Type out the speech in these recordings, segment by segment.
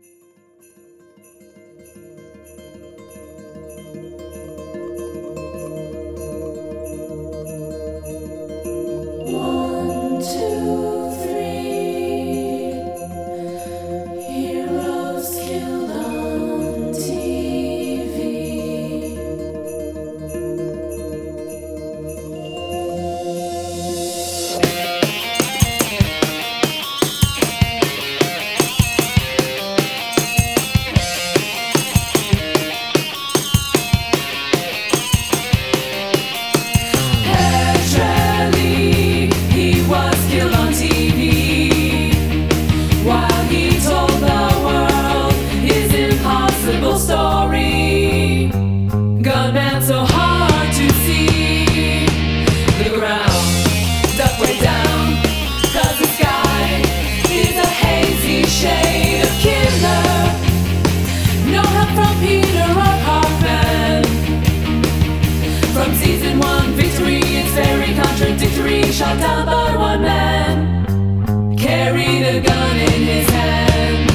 One, contradictory. Shot down by one man, carried a gun in his hand.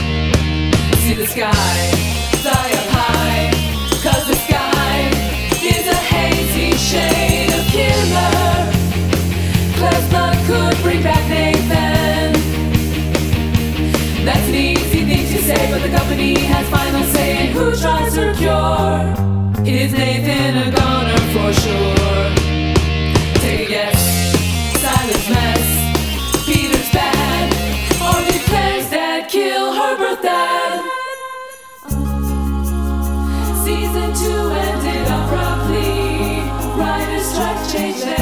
See the sky, up high, cause the sky is a hazy shade of killer. Bring back Nathan. That's an easy thing to say, but the company has final say in who tries her cure. Is Nathan a goner Season